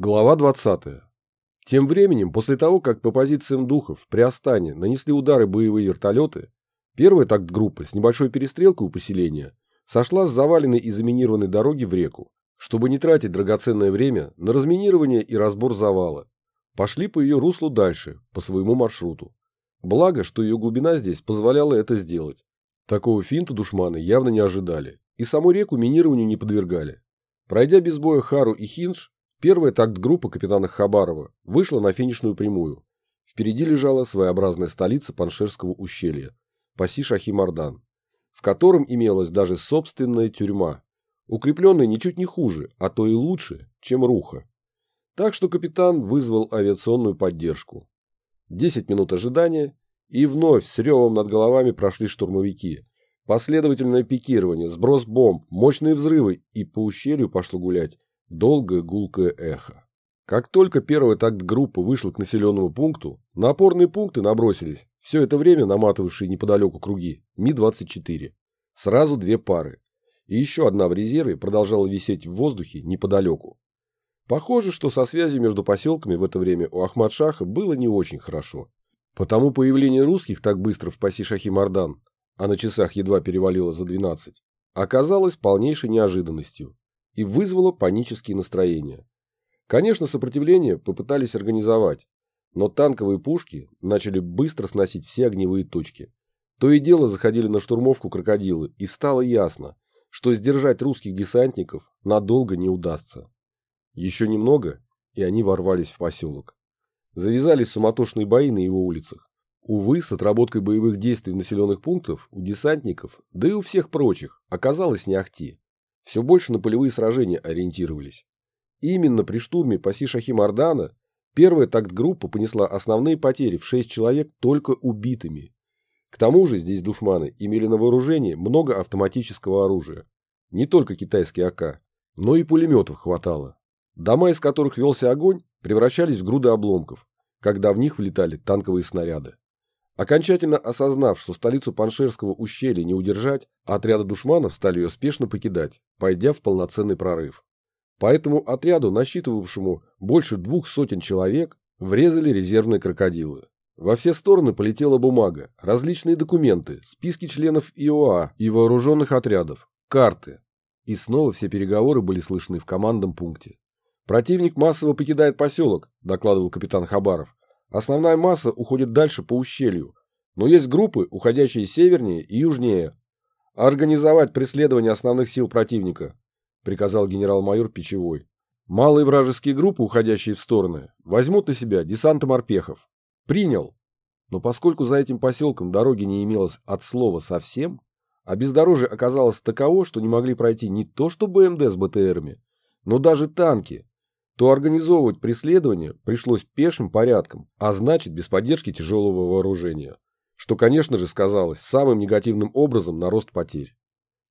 Глава 20. Тем временем, после того, как по позициям духов при Астане нанесли удары боевые вертолеты, первая такт группы с небольшой перестрелкой у поселения сошла с заваленной и заминированной дороги в реку, чтобы не тратить драгоценное время на разминирование и разбор завала. Пошли по ее руслу дальше, по своему маршруту. Благо, что ее глубина здесь позволяла это сделать. Такого финта душманы явно не ожидали, и саму реку минированию не подвергали. Пройдя без боя Хару и Хинж, первая такт-группа капитана Хабарова вышла на финишную прямую. Впереди лежала своеобразная столица Паншерского ущелья – Паси-Шахи-Мардан в котором имелась даже собственная тюрьма, укрепленная ничуть не хуже, а то и лучше, чем Руха. Так что капитан вызвал авиационную поддержку. Десять минут ожидания, и вновь с ревом над головами прошли штурмовики. Последовательное пикирование, сброс бомб, мощные взрывы, и по ущелью пошло гулять долгое гулкое эхо. Как только первая такт группа вышла к населенному пункту, на опорные пункты набросились, все это время наматывавшие неподалеку круги, Ми-24. Сразу две пары. И еще одна в резерве продолжала висеть в воздухе неподалеку. Похоже, что со связью между поселками в это время у Ахмад-Шаха было не очень хорошо. Потому появление русских так быстро в паси Шахи-Мардан, а на часах едва перевалило за 12, оказалось полнейшей неожиданностью и вызвало панические настроения. Конечно, сопротивление попытались организовать, но танковые пушки начали быстро сносить все огневые точки. То и дело заходили на штурмовку крокодилы, и стало ясно, что сдержать русских десантников надолго не удастся. Еще немного, и они ворвались в поселок. Завязались суматошные бои на его улицах. Увы, с отработкой боевых действий населенных пунктов у десантников, да и у всех прочих, оказалось не ахти. Все больше на полевые сражения ориентировались. Именно при штурме по Шахи-Мардана первая такт-группа понесла основные потери в 6 человек только убитыми. К тому же здесь душманы имели на вооружении много автоматического оружия. Не только китайский АК, но и пулеметов хватало. Дома, из которых велся огонь, превращались в груды обломков, когда в них влетали танковые снаряды. Окончательно осознав, что столицу Паншерского ущелья не удержать, отряды душманов стали ее спешно покидать, пойдя в полноценный прорыв. Поэтому отряду, насчитывавшему больше двух сотен человек, врезали резервные крокодилы. Во все стороны полетела бумага, различные документы, списки членов ИОА и вооруженных отрядов, карты. И снова все переговоры были слышны в командном пункте. «Противник массово покидает поселок», – докладывал капитан Хабаров. «Основная масса уходит дальше по ущелью, но есть группы, уходящие севернее и южнее. Организовать преследование основных сил противника приказал генерал-майор Печевой. Малые вражеские группы, уходящие в стороны, возьмут на себя десанты морпехов. Принял. Но поскольку за этим поселком дороги не имелось от слова совсем, а бездорожье оказалось таково, что не могли пройти не то что БМД с БТРами, но даже танки, то организовывать преследование пришлось пешим порядком, а значит без поддержки тяжелого вооружения, что, конечно же, сказалось самым негативным образом на рост потерь.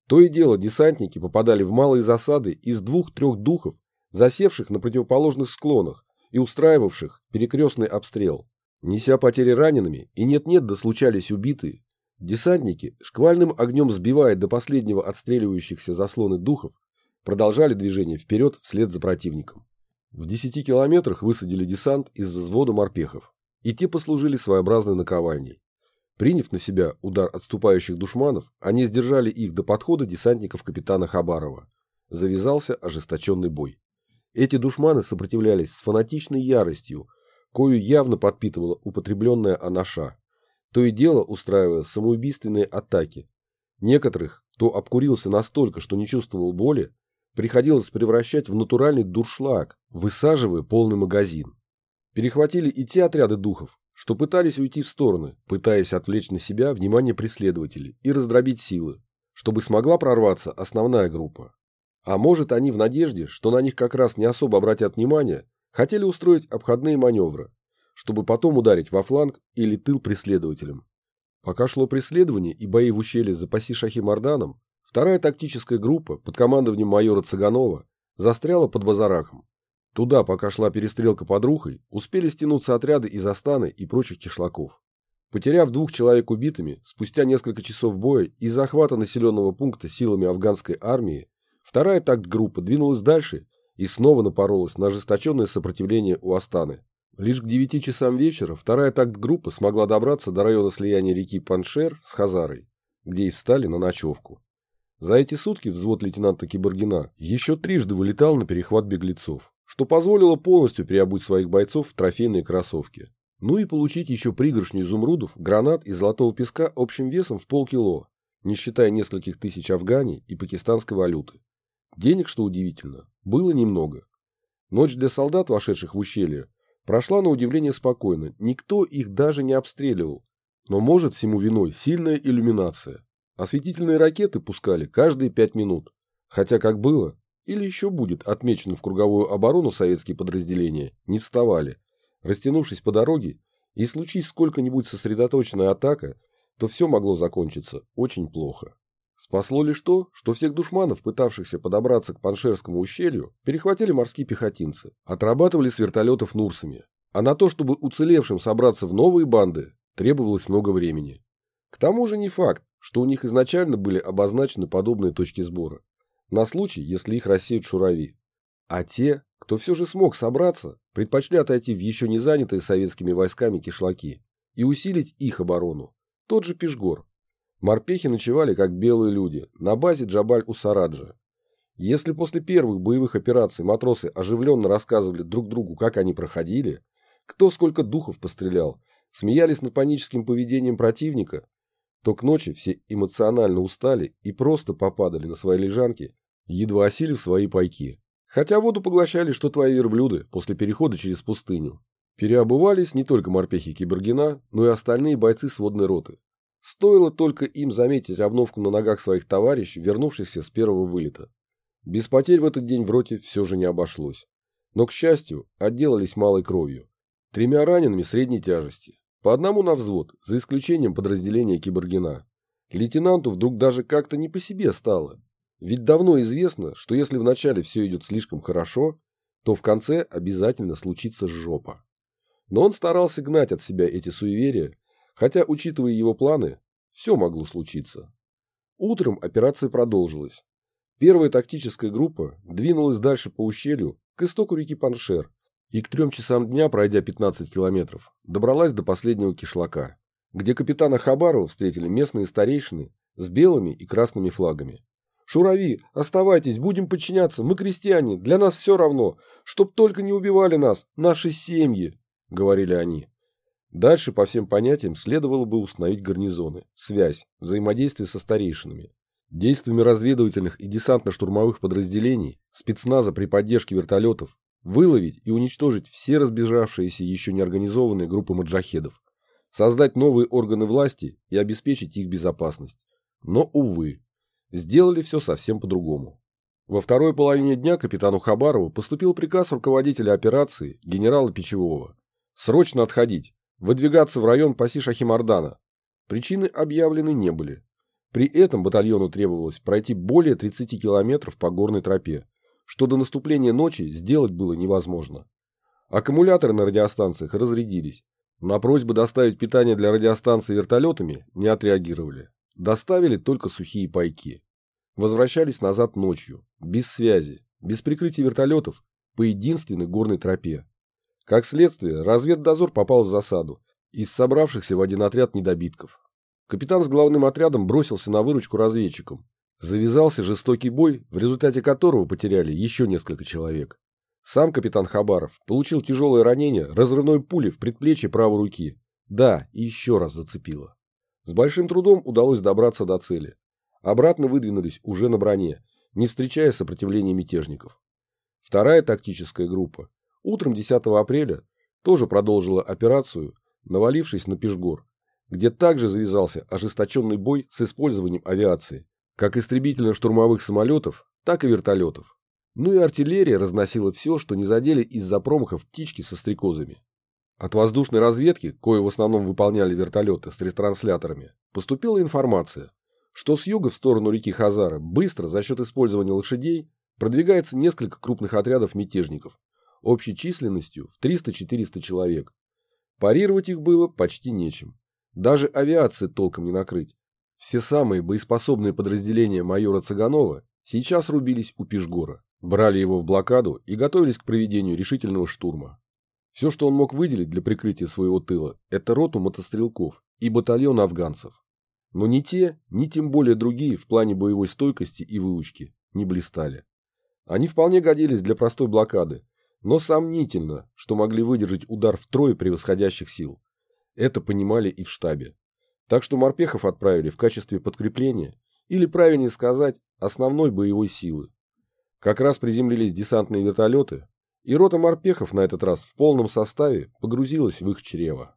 То и дело десантники попадали в малые засады из двух-трех духов, засевших на противоположных склонах и устраивавших перекрестный обстрел. Неся потери ранеными, и нет-нет да случались убитые, десантники, шквальным огнем сбивая до последнего отстреливающихся заслоны духов, продолжали движение вперед вслед за противником. В десяти километрах высадили десант из взвода морпехов, и те послужили своеобразной наковальней. Приняв на себя удар отступающих душманов, они сдержали их до подхода десантников капитана Хабарова. Завязался ожесточенный бой. Эти душманы сопротивлялись с фанатичной яростью, кою явно подпитывала употребленная анаша, то и дело устраивая самоубийственные атаки. Некоторых, кто обкурился настолько, что не чувствовал боли, приходилось превращать в натуральный дуршлаг, высаживая полный магазин. Перехватили и те отряды духов, что пытались уйти в стороны, пытаясь отвлечь на себя внимание преследователей и раздробить силы, чтобы смогла прорваться основная группа. А может, они в надежде, что на них как раз не особо обратят внимание, хотели устроить обходные маневры, чтобы потом ударить во фланг или тыл преследователям. Пока шло преследование и бои в ущелье за паси Шахи-Марданом, вторая тактическая группа под командованием майора Цыганова застряла под Базарахом. Туда, пока шла перестрелка под Рухой, успели стянуться отряды из Астаны и прочих кишлаков. Потеряв двух человек убитыми, спустя несколько часов боя и захвата населенного пункта силами афганской армии, вторая такт-группа двинулась дальше и снова напоролась на ожесточенное сопротивление у Астаны. Лишь к девяти часам вечера вторая такт-группа смогла добраться до района слияния реки Паншер с Хазарой, где и встали на ночевку. За эти сутки взвод лейтенанта Киборгина еще трижды вылетал на перехват беглецов, что позволило полностью переобуть своих бойцов в трофейные кроссовки. Ну и получить еще пригоршню изумрудов, гранат и золотого песка общим весом в полкило, не считая нескольких тысяч афгани и пакистанской валюты. Денег, что удивительно, было немного. Ночь для солдат, вошедших в ущелье, прошла на удивление спокойно, никто их даже не обстреливал. Но может всему виной сильная иллюминация. Осветительные ракеты пускали каждые пять минут. Хотя как было, или еще будет отмечено в круговую оборону советские подразделения, не вставали. Растянувшись по дороге, и случись сколько-нибудь сосредоточенная атака, то все могло закончиться очень плохо. Спасло лишь то, что всех душманов, пытавшихся подобраться к Паншерскому ущелью, перехватили морские пехотинцы, отрабатывали с вертолетов Нурсами. А на то, чтобы уцелевшим собраться в новые банды, требовалось много времени. К тому же не факт, что у них изначально были обозначены подобные точки сбора, на случай, если их рассеют шурави. А те, кто все же смог собраться, предпочли отойти в еще не занятые советскими войсками кишлаки и усилить их оборону. Тот же Пешгор, Морпехи ночевали как белые люди на базе Джабаль-Усараджа. Если после первых боевых операций матросы оживленно рассказывали друг другу, как они проходили, кто сколько духов пострелял, смеялись над паническим поведением противника, то к ночи все эмоционально устали и просто попадали на свои лежанки, едва осилив свои пайки. Хотя воду поглощали, что твои верблюды после перехода через пустыню. Переобувались не только морпехи Кибергена, но и остальные бойцы сводной роты. Стоило только им заметить обновку на ногах своих товарищей, вернувшихся с первого вылета. Без потерь в этот день в роте все же не обошлось. Но, к счастью, отделались малой кровью. Тремя ранеными средней тяжести. По одному на взвод, за исключением подразделения Киборгина. Лейтенанту вдруг даже как-то не по себе стало. Ведь давно известно, что если вначале все идет слишком хорошо, то в конце обязательно случится жопа. Но он старался гнать от себя эти суеверия Хотя, учитывая его планы, все могло случиться. Утром операция продолжилась. Первая тактическая группа двинулась дальше по ущелью к истоку реки Паншер и к трем часам дня, пройдя 15 километров, добралась до последнего кишлака, где капитана Хабарова встретили местные старейшины с белыми и красными флагами. «Шурави, оставайтесь, будем подчиняться, мы крестьяне, для нас все равно, чтоб только не убивали нас, наши семьи», — говорили они. Дальше по всем понятиям следовало бы установить гарнизоны, связь, взаимодействие со старейшинами. Действиями разведывательных и десантно-штурмовых подразделений, спецназа при поддержке вертолетов, выловить и уничтожить все разбежавшиеся еще неорганизованные группы маджахедов, создать новые органы власти и обеспечить их безопасность. Но, увы, сделали все совсем по-другому. Во второй половине дня капитану Хабарову поступил приказ руководителя операции генерала Печевого срочно отходить, выдвигаться в район паси Шахимардана. Причины объявлены не были. При этом батальону требовалось пройти более 30 километров по горной тропе, что до наступления ночи сделать было невозможно. Аккумуляторы на радиостанциях разрядились. На просьбы доставить питание для радиостанции вертолетами не отреагировали. Доставили только сухие пайки. Возвращались назад ночью, без связи, без прикрытия вертолетов, по единственной горной тропе. Как следствие, разведдозор попал в засаду из собравшихся в один отряд недобитков. Капитан с главным отрядом бросился на выручку разведчикам. Завязался жестокий бой, в результате которого потеряли еще несколько человек. Сам капитан Хабаров получил тяжелое ранение разрывной пули в предплечье правой руки. Да, и еще раз зацепило. С большим трудом удалось добраться до цели. Обратно выдвинулись уже на броне, не встречая сопротивления мятежников. Вторая тактическая группа Утром 10 апреля тоже продолжила операцию, навалившись на Пешгор, где также завязался ожесточенный бой с использованием авиации, как истребительно-штурмовых самолетов, так и вертолетов. Ну и артиллерия разносила все, что не задели из-за промахов птички со стрекозами. От воздушной разведки, кое в основном выполняли вертолеты с ретрансляторами, поступила информация, что с юга в сторону реки Хазара быстро за счет использования лошадей продвигается несколько крупных отрядов мятежников, общей численностью в 300-400 человек. Парировать их было почти нечем. Даже авиации толком не накрыть. Все самые боеспособные подразделения майора Цыганова сейчас рубились у Пешгора. Брали его в блокаду и готовились к проведению решительного штурма. Все, что он мог выделить для прикрытия своего тыла, это роту мотострелков и батальон афганцев. Но ни те, ни тем более другие в плане боевой стойкости и выучки не блистали. Они вполне годились для простой блокады, но сомнительно, что могли выдержать удар втрое превосходящих сил. Это понимали и в штабе. Так что морпехов отправили в качестве подкрепления, или, правильнее сказать, основной боевой силы. Как раз приземлились десантные вертолеты, и рота морпехов на этот раз в полном составе погрузилась в их чрево.